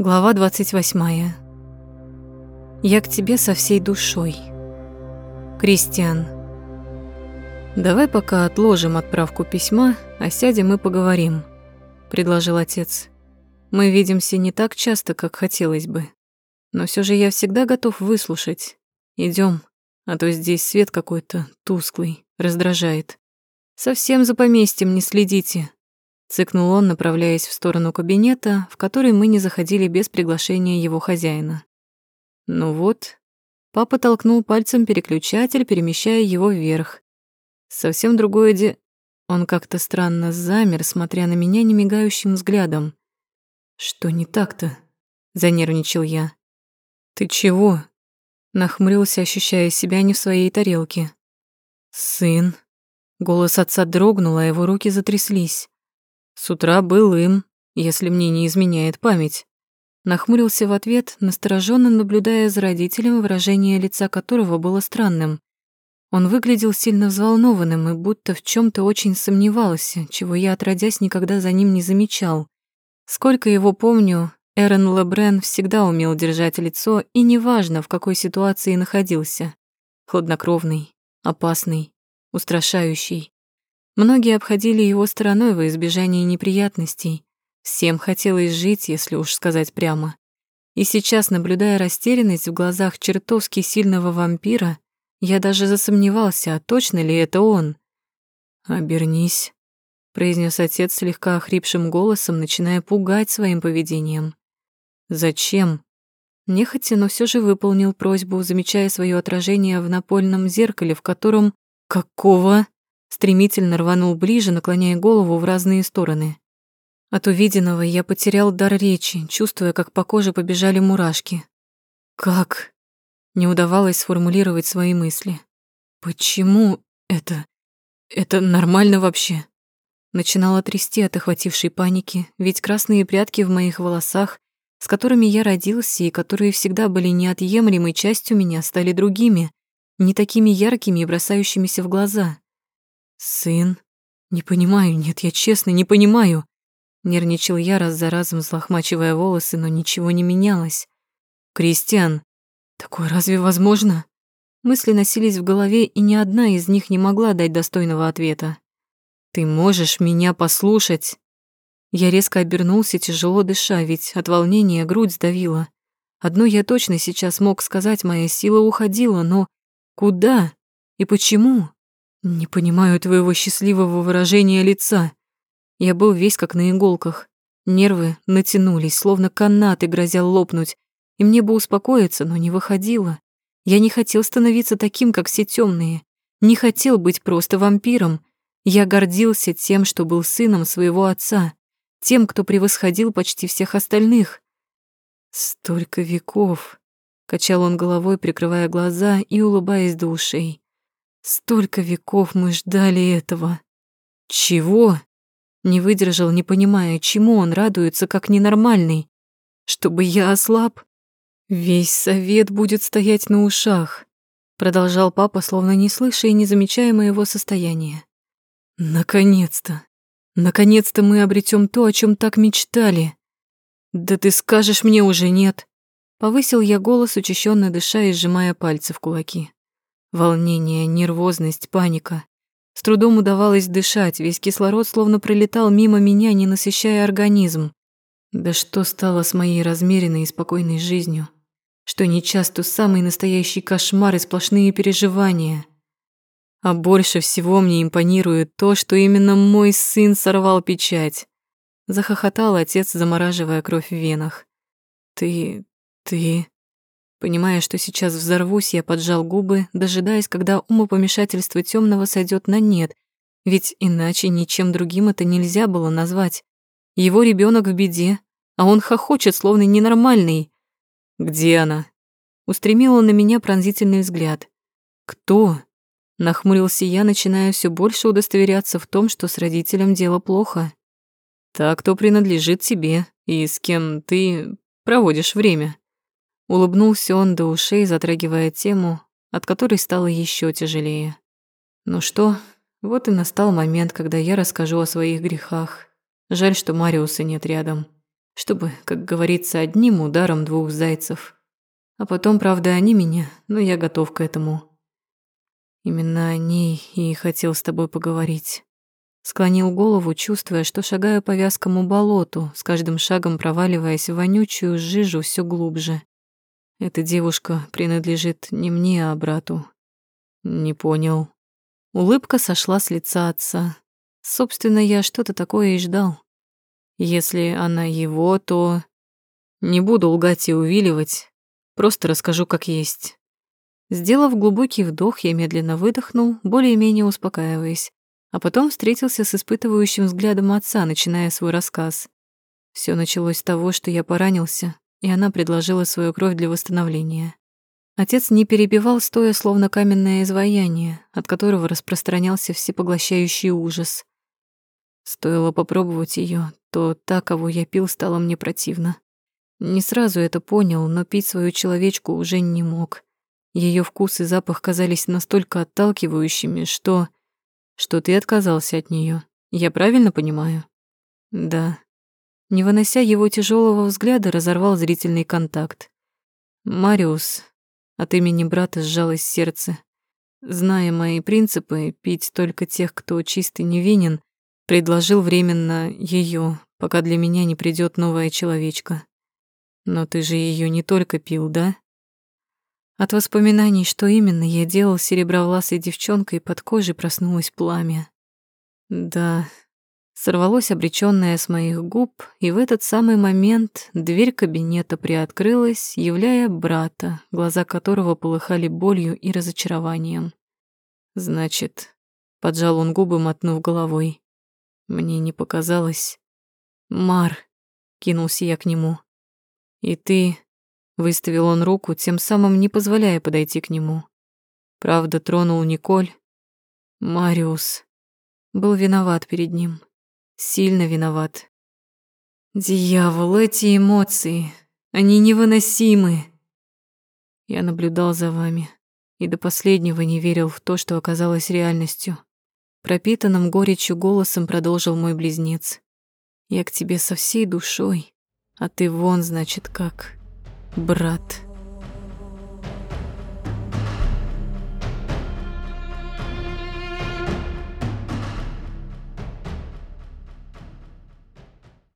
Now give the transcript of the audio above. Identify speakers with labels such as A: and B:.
A: Глава 28. Я к тебе со всей душой. Кристиан. Давай пока отложим отправку письма, а сядем и поговорим, предложил отец. Мы видимся не так часто, как хотелось бы. Но все же я всегда готов выслушать. Идем, а то здесь свет какой-то тусклый, раздражает. Совсем за поместьем не следите, Цыкнул он, направляясь в сторону кабинета, в который мы не заходили без приглашения его хозяина. Ну вот, папа толкнул пальцем переключатель, перемещая его вверх. Совсем другое де... Он как-то странно замер, смотря на меня немигающим взглядом. «Что не так-то?» — занервничал я. «Ты чего?» — нахмурился, ощущая себя не в своей тарелке. «Сын». Голос отца дрогнул, а его руки затряслись. С утра был им, если мне не изменяет память. Нахмурился в ответ, настороженно наблюдая за родителем, выражение лица которого было странным. Он выглядел сильно взволнованным и будто в чем то очень сомневался, чего я, отродясь, никогда за ним не замечал. Сколько его помню, Эрен Лебрен всегда умел держать лицо, и неважно, в какой ситуации находился. Хладнокровный, опасный, устрашающий. Многие обходили его стороной во избежание неприятностей. Всем хотелось жить, если уж сказать прямо. И сейчас, наблюдая растерянность в глазах чертовски сильного вампира, я даже засомневался, а точно ли это он. «Обернись», — произнес отец слегка охрипшим голосом, начиная пугать своим поведением. «Зачем?» Нехотя, но все же выполнил просьбу, замечая свое отражение в напольном зеркале, в котором... «Какого?» Стремительно рванул ближе, наклоняя голову в разные стороны. От увиденного я потерял дар речи, чувствуя, как по коже побежали мурашки. Как? Не удавалось сформулировать свои мысли. Почему это? Это нормально вообще? Начинала трясти от охватившей паники, ведь красные прядки в моих волосах, с которыми я родился и которые всегда были неотъемлемой частью меня, стали другими, не такими яркими и бросающимися в глаза. «Сын? Не понимаю, нет, я честно не понимаю». Нервничал я раз за разом, взлохмачивая волосы, но ничего не менялось. «Кристиан, такое разве возможно?» Мысли носились в голове, и ни одна из них не могла дать достойного ответа. «Ты можешь меня послушать?» Я резко обернулся, тяжело дыша, ведь от волнения грудь сдавила. Одно я точно сейчас мог сказать, моя сила уходила, но куда и почему? Не понимаю твоего счастливого выражения лица. Я был весь как на иголках. Нервы натянулись, словно канаты, грозя лопнуть. И мне бы успокоиться, но не выходило. Я не хотел становиться таким, как все темные. Не хотел быть просто вампиром. Я гордился тем, что был сыном своего отца, тем, кто превосходил почти всех остальных. Столько веков. Качал он головой, прикрывая глаза и улыбаясь до. Столько веков мы ждали этого. Чего? Не выдержал, не понимая, чему он радуется, как ненормальный. Чтобы я ослаб? Весь совет будет стоять на ушах. Продолжал папа, словно не слыша и не замечая моего состояния. Наконец-то. Наконец-то мы обретем то, о чем так мечтали. Да ты скажешь мне уже нет. Повысил я голос, учащенно дыша и сжимая пальцы в кулаки. Волнение, нервозность, паника. С трудом удавалось дышать, весь кислород словно пролетал мимо меня, не насыщая организм. Да что стало с моей размеренной и спокойной жизнью? Что нечасто самый настоящий кошмар и сплошные переживания. А больше всего мне импонирует то, что именно мой сын сорвал печать. Захохотал отец, замораживая кровь в венах. Ты... ты... Понимая, что сейчас взорвусь, я поджал губы, дожидаясь, когда умопомешательство темного сойдет на нет, ведь иначе ничем другим это нельзя было назвать. Его ребенок в беде, а он хохочет, словно ненормальный. «Где она?» Устремил он на меня пронзительный взгляд. «Кто?» Нахмурился я, начиная все больше удостоверяться в том, что с родителем дело плохо. «Та, кто принадлежит тебе и с кем ты проводишь время». Улыбнулся он до ушей, затрагивая тему, от которой стало еще тяжелее. Ну что, вот и настал момент, когда я расскажу о своих грехах. Жаль, что Мариуса нет рядом. чтобы, как говорится, одним ударом двух зайцев. А потом, правда, они меня, но я готов к этому. Именно о ней и хотел с тобой поговорить. Склонил голову, чувствуя, что шагаю по вязкому болоту, с каждым шагом проваливаясь в вонючую жижу все глубже. Эта девушка принадлежит не мне, а брату. Не понял. Улыбка сошла с лица отца. Собственно, я что-то такое и ждал. Если она его, то... Не буду лгать и увиливать, просто расскажу как есть. Сделав глубокий вдох, я медленно выдохнул, более-менее успокаиваясь, а потом встретился с испытывающим взглядом отца, начиная свой рассказ. Все началось с того, что я поранился, и она предложила свою кровь для восстановления. Отец не перебивал, стоя словно каменное изваяние, от которого распространялся всепоглощающий ужас. Стоило попробовать ее, то та, кого я пил, стало мне противно. Не сразу это понял, но пить свою человечку уже не мог. Ее вкус и запах казались настолько отталкивающими, что... Что ты отказался от нее. Я правильно понимаю? Да. Не вынося его тяжелого взгляда, разорвал зрительный контакт. Мариус, от имени брата сжалось сердце. Зная мои принципы, пить только тех, кто чист и невинен, предложил временно ее, пока для меня не придет новая человечка. Но ты же ее не только пил, да? От воспоминаний, что именно я делал с серебровласой девчонкой, под кожей проснулось пламя. Да, сорвалось обречённое с моих губ, и в этот самый момент дверь кабинета приоткрылась, являя брата, глаза которого полыхали болью и разочарованием. «Значит...» — поджал он губы, мотнув головой. «Мне не показалось...» «Мар...» — кинулся я к нему. «И ты...» — выставил он руку, тем самым не позволяя подойти к нему. Правда, тронул Николь. Мариус был виноват перед ним сильно виноват. Дьявол, эти эмоции, они невыносимы. Я наблюдал за вами и до последнего не верил в то, что оказалось реальностью. Пропитанным горечью голосом продолжил мой близнец. Я к тебе со всей душой, а ты вон, значит, как брат.